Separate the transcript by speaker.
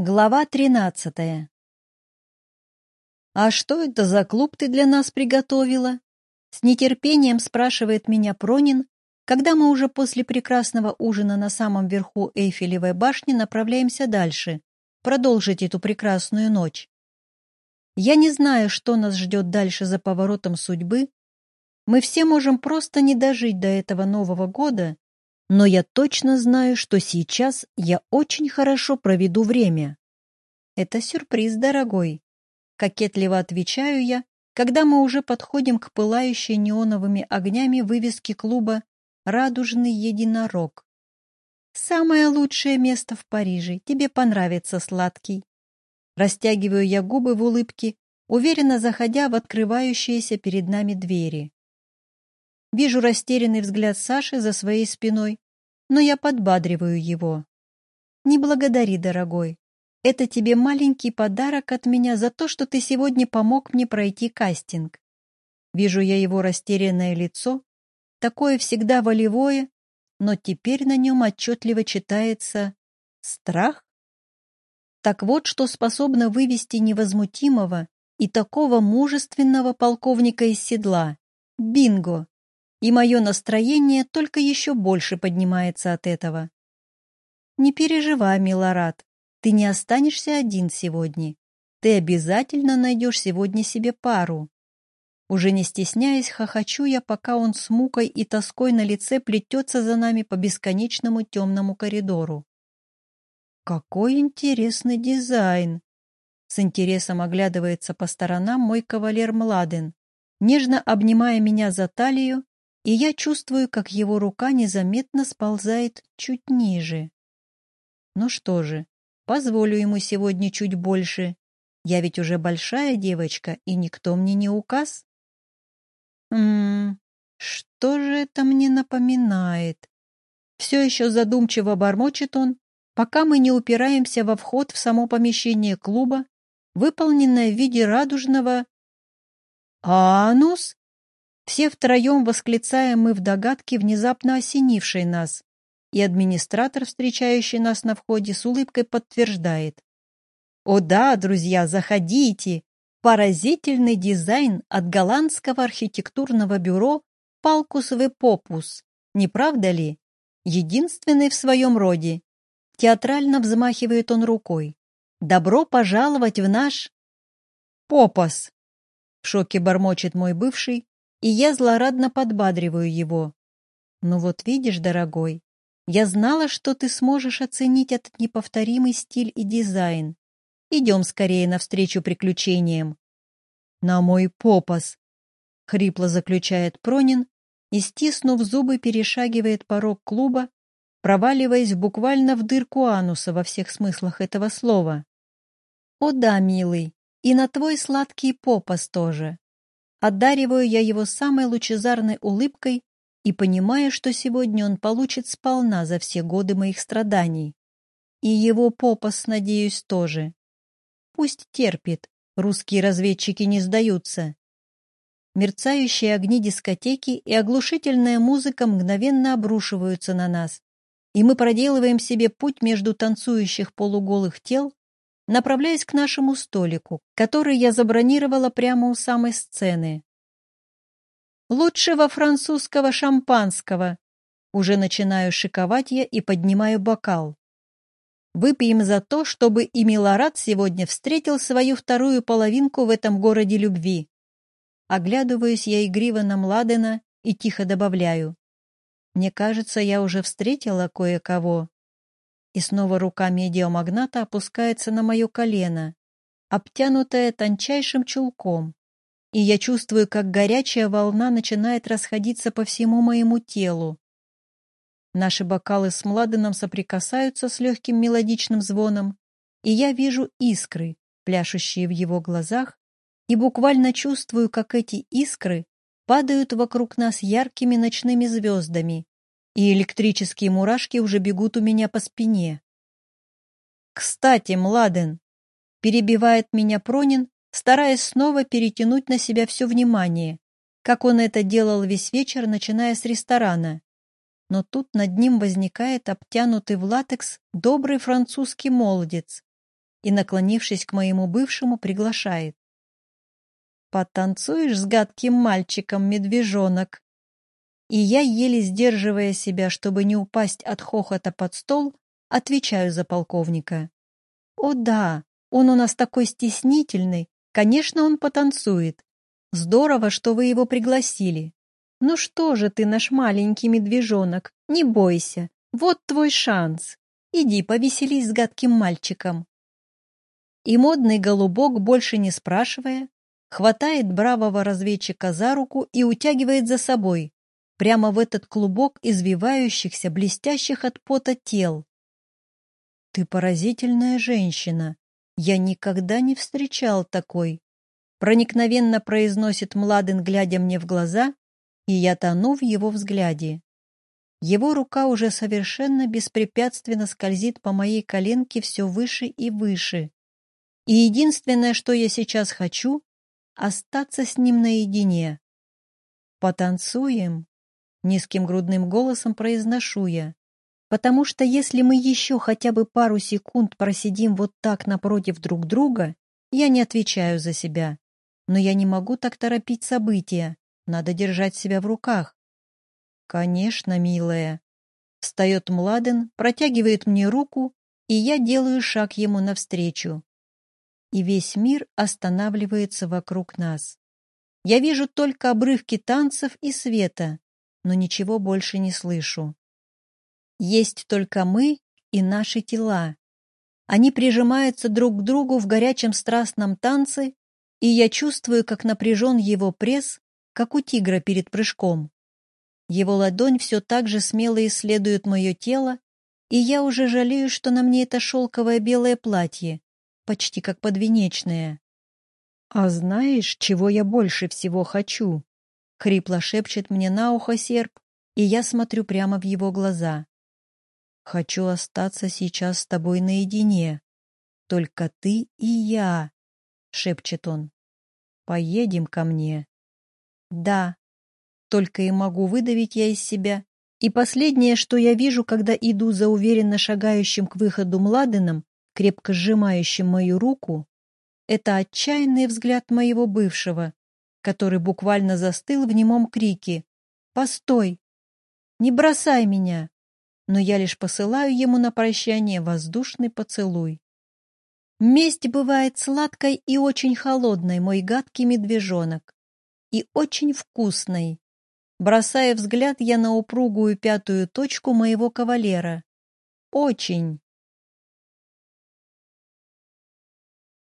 Speaker 1: Глава тринадцатая. «А что это за клуб ты для нас приготовила?» С нетерпением спрашивает меня Пронин, когда мы уже после прекрасного ужина на самом верху Эйфелевой башни направляемся дальше, продолжить эту прекрасную ночь. Я не знаю, что нас ждет дальше за поворотом судьбы. Мы все можем просто не дожить до этого Нового года, но я точно знаю, что сейчас я очень хорошо проведу время. Это сюрприз, дорогой. Кокетливо отвечаю я, когда мы уже подходим к пылающей неоновыми огнями вывеске клуба «Радужный единорог». Самое лучшее место в Париже. Тебе понравится, сладкий. Растягиваю я губы в улыбке, уверенно заходя в открывающиеся перед нами двери. Вижу растерянный взгляд Саши за своей спиной, но я подбадриваю его. «Не благодари, дорогой. Это тебе маленький подарок от меня за то, что ты сегодня помог мне пройти кастинг». Вижу я его растерянное лицо, такое всегда волевое, но теперь на нем отчетливо читается страх. Так вот, что способно вывести невозмутимого и такого мужественного полковника из седла. Бинго! И мое настроение только еще больше поднимается от этого. Не переживай, Милорад, ты не останешься один сегодня. Ты обязательно найдешь сегодня себе пару. Уже не стесняясь, хохочу я, пока он с мукой и тоской на лице плетется за нами по бесконечному темному коридору. Какой интересный дизайн! С интересом оглядывается по сторонам мой кавалер Младен, нежно обнимая меня за талию и я чувствую, как его рука незаметно сползает чуть ниже. Ну что же, позволю ему сегодня чуть больше. Я ведь уже большая девочка, и никто мне не указ. Ммм, что же это мне напоминает? Все еще задумчиво бормочет он, пока мы не упираемся во вход в само помещение клуба, выполненное в виде радужного «Анус?» Все втроем восклицаем мы в догадке, внезапно осенившей нас, и администратор, встречающий нас на входе, с улыбкой подтверждает. «О да, друзья, заходите! Поразительный дизайн от голландского архитектурного бюро «Палкус в Попус», не правда ли? Единственный в своем роде. Театрально взмахивает он рукой. «Добро пожаловать в наш...» «Попос!» В шоке бормочет мой бывший, и я злорадно подбадриваю его. «Ну вот видишь, дорогой, я знала, что ты сможешь оценить этот неповторимый стиль и дизайн. Идем скорее навстречу приключениям». «На мой попас!» — хрипло заключает Пронин и, стиснув зубы, перешагивает порог клуба, проваливаясь буквально в дырку ануса во всех смыслах этого слова. «О да, милый, и на твой сладкий попас тоже. Одариваю я его самой лучезарной улыбкой и понимаю, что сегодня он получит сполна за все годы моих страданий. И его попас, надеюсь, тоже. Пусть терпит, русские разведчики не сдаются. Мерцающие огни дискотеки и оглушительная музыка мгновенно обрушиваются на нас, и мы проделываем себе путь между танцующих полуголых тел, направляясь к нашему столику, который я забронировала прямо у самой сцены. «Лучшего французского шампанского!» Уже начинаю шиковать я и поднимаю бокал. Выпьем за то, чтобы и Милорад сегодня встретил свою вторую половинку в этом городе любви. Оглядываюсь я игриво на Младена и тихо добавляю. Мне кажется, я уже встретила кое-кого. И снова рука медиамагната опускается на мое колено, обтянутое тончайшим чулком. И я чувствую, как горячая волна начинает расходиться по всему моему телу. Наши бокалы с Младеном соприкасаются с легким мелодичным звоном, и я вижу искры, пляшущие в его глазах, и буквально чувствую, как эти искры падают вокруг нас яркими ночными звездами, и электрические мурашки уже бегут у меня по спине. «Кстати, Младен!» — перебивает меня Пронин, стараясь снова перетянуть на себя все внимание, как он это делал весь вечер, начиная с ресторана. Но тут над ним возникает обтянутый в латекс добрый французский молодец, и, наклонившись к моему бывшему, приглашает. «Потанцуешь с гадким мальчиком, медвежонок?» И я, еле сдерживая себя, чтобы не упасть от хохота под стол, отвечаю за полковника. «О да, он у нас такой стеснительный, конечно, он потанцует. Здорово, что вы его пригласили. Ну что же ты, наш маленький медвежонок, не бойся, вот твой шанс. Иди повеселись с гадким мальчиком». И модный голубок, больше не спрашивая, хватает бравого разведчика за руку и утягивает за собой, прямо в этот клубок извивающихся, блестящих от пота тел. «Ты поразительная женщина. Я никогда не встречал такой», — проникновенно произносит Младен, глядя мне в глаза, и я тону в его взгляде. Его рука уже совершенно беспрепятственно скользит по моей коленке все выше и выше. И единственное, что я сейчас хочу — остаться с ним наедине. «Потанцуем?» — низким грудным голосом произношу я. «Потому что если мы еще хотя бы пару секунд просидим вот так напротив друг друга, я не отвечаю за себя. Но я не могу так торопить события. Надо держать себя в руках. «Конечно, милая». Встает Младен, протягивает мне руку, и я делаю шаг ему навстречу. И весь мир останавливается вокруг нас. Я вижу только обрывки танцев и света, но ничего больше не слышу. Есть только мы и наши тела. Они прижимаются друг к другу в горячем страстном танце, и я чувствую, как напряжен его пресс, как у тигра перед прыжком. Его ладонь все так же смело исследует мое тело, и я уже жалею, что на мне это шелковое белое платье, почти как подвенечное. «А знаешь, чего я больше всего хочу?» — хрипло шепчет мне на ухо серп, и я смотрю прямо в его глаза. «Хочу остаться сейчас с тобой наедине. Только ты и я», — шепчет он. «Поедем ко мне». Да, только и могу выдавить я из себя. И последнее, что я вижу, когда иду за уверенно шагающим к выходу Младеном, крепко сжимающим мою руку, это отчаянный взгляд моего бывшего, который буквально застыл в немом крике «Постой! Не бросай меня!» Но я лишь посылаю ему на прощание воздушный поцелуй. Месть бывает сладкой и очень холодной, мой гадкий медвежонок и очень вкусной. Бросая взгляд я на упругую пятую точку моего кавалера. Очень.